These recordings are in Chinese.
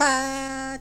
他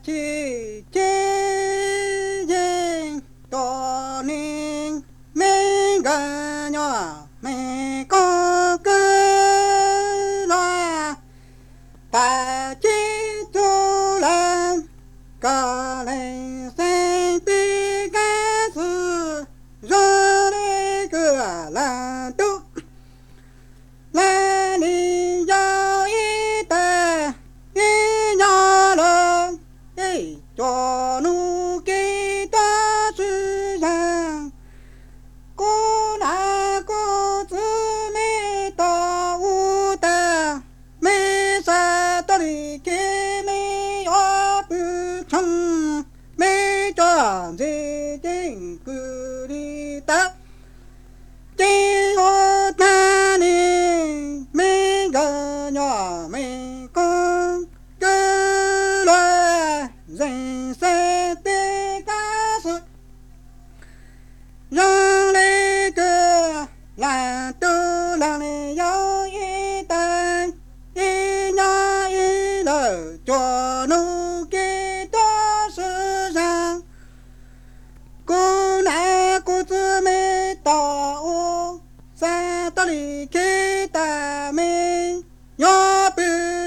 里开大门，要不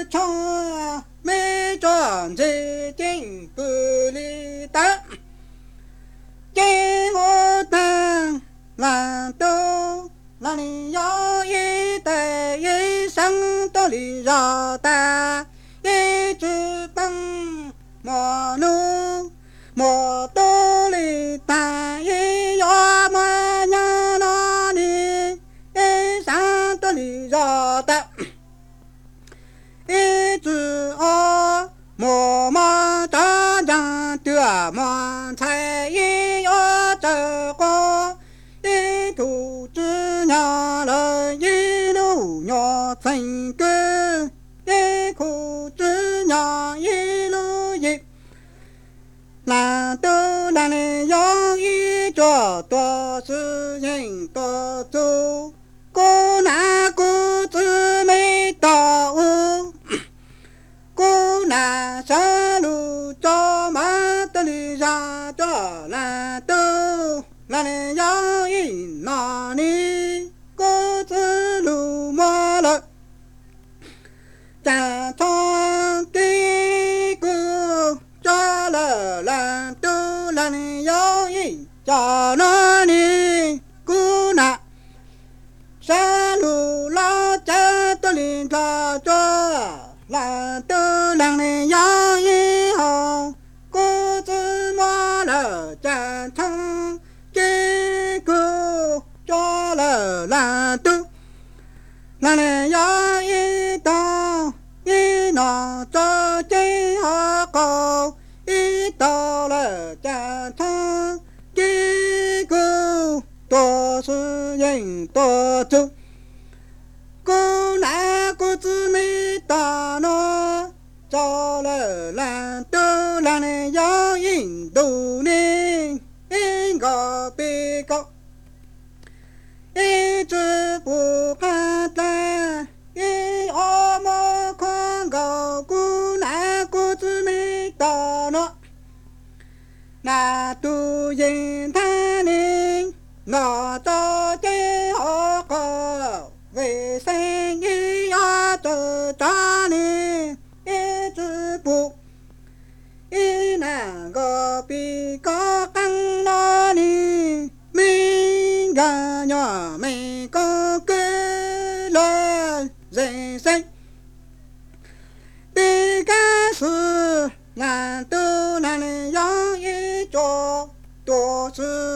唱没装在金布里的，给我等难道那里有一袋一生道里绕哦，莫嘛张张的满菜一呀这个，一肚子娘人一路鸟成根，一裤子娘一路一。难得那里有一桌多是人多走，上着难得那里有一那里姑子路马了。战场的歌，抓了蓝豆蓝里有一家多是人多走。姑奶姑姊妹到那，找了蓝豆蓝里有印度人，一个比高。一直不看淡，一耳目看高，姑奶姑姊妹到那，那都人，我着金河高，为生意要走大连，一直不。一两个比个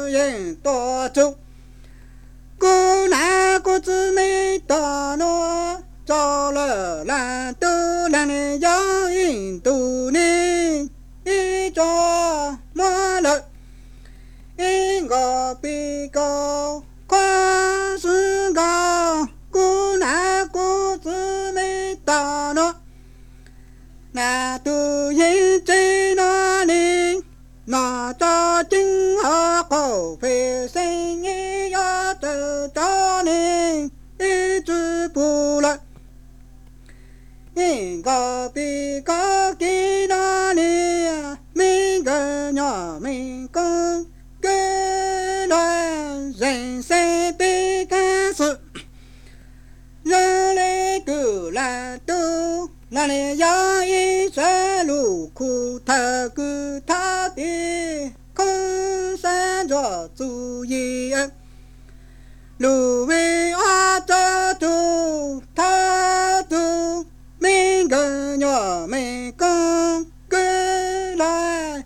人多走。姑奶姑姊妹到那，找了蓝豆蓝里有印度人。一着马了，一个比个宽是高，姑奶姑姊妹到那，那都人在那里，那家丁阿哥飞身也要得到你一直不来。人家比个给哪里呀？每个娘每个个人人生的感受，人来狗来都，哪里有一只路苦他狗他。山着足一恩，芦苇花着土他土，每个月每公过来，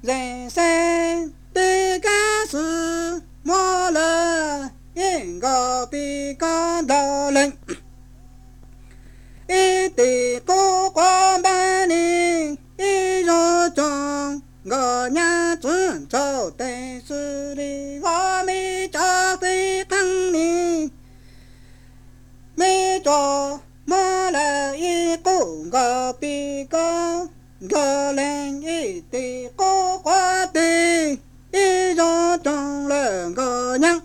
人生的干事莫了，应该比干大人。一中，我娘尊朝等是的我没家非当年，没着莫了一个我比高，我人一地高花的，一若中了我娘。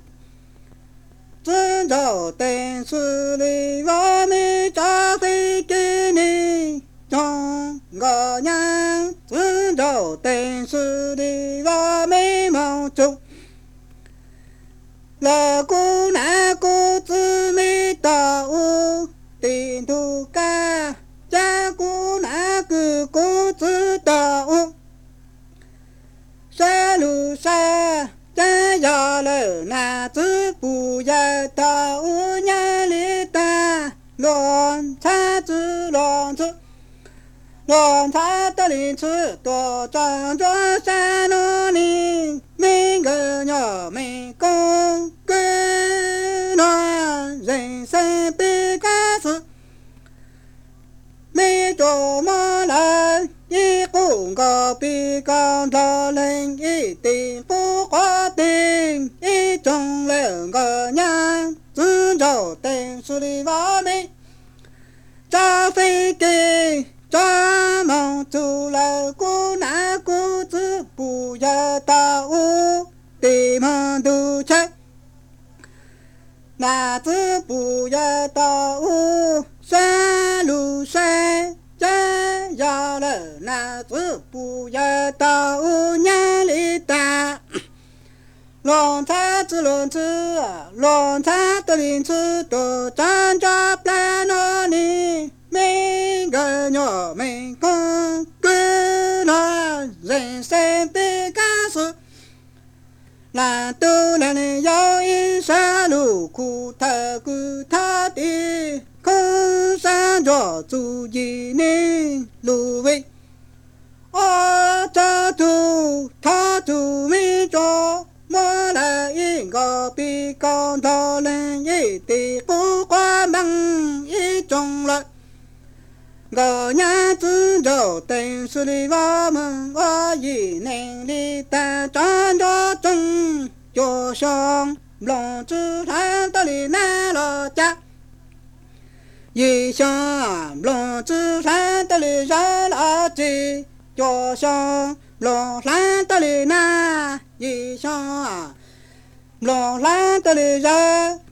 尊朝等是的我没家非给你，中我娘尊朝等是的我没梦中。老姑那个姊妹到我顶头干，家姑那个个子到我山路上。咱要了男子不要到我娘里打，乱铲子乱子，乱铲的林子多壮壮山路里，每个鸟每公归乱，人生必干事，没着么来。一公个比干老人一定不花定，一中两个娘自着等书的娃们，扎飞给扎梦走了姑男姑子不要到屋，对门都拆，男子不要到屋，山路山。真要了男子不要到我娘里打，乱铲子乱子，乱铲的林子都长着白脑里，每个鸟每公归来，人生的干事。难道那里有一山路苦透骨头的？空山着足一年芦苇，二扎土他土我娘子着等书的我们，我一年里单站着中，脚上龙子穿到里南老家。一向龙子山的里热垃圾，脚上龙山的里那一向龙山的里热，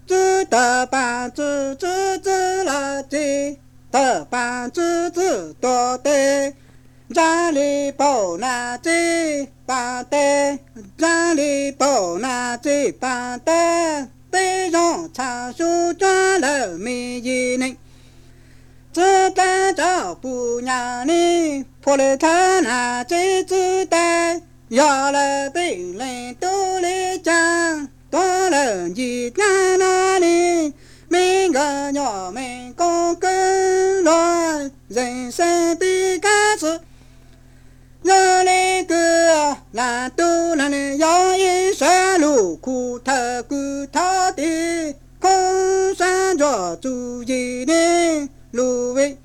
只得半只只只垃圾，得半只只多的，站里包垃圾半的，站里包垃圾半的，背上长袖装了没一人。只干着姑娘你破了他那最子弹，要了病人都来讲，多了你在哪里？每个鸟们，人生必干事。有那个难都那里要一山路苦透骨头的，空山着住一年。芦苇，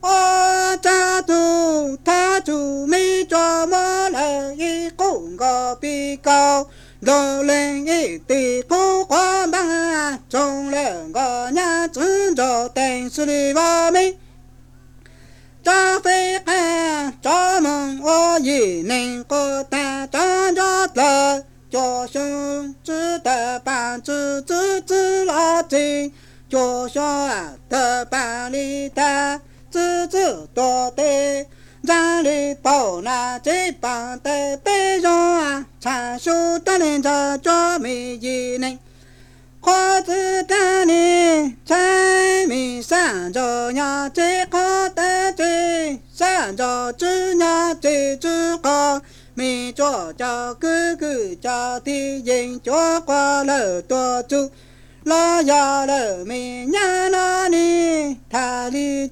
我家住他住没着么了一公个比高，老人一对不花满，中两个娘子着等死的娃们。张飞喊张梦，我一能过单张着的，叫兄只得半只只只拉筋。脚下的板里的子子多的，站里包那这帮的背上啊，长袖的领着脚没一人，花子干里柴米上着呀这个。两着只娘最之好，没着叫哥哥家的人家花了多久？老爷老妹娘了你，他离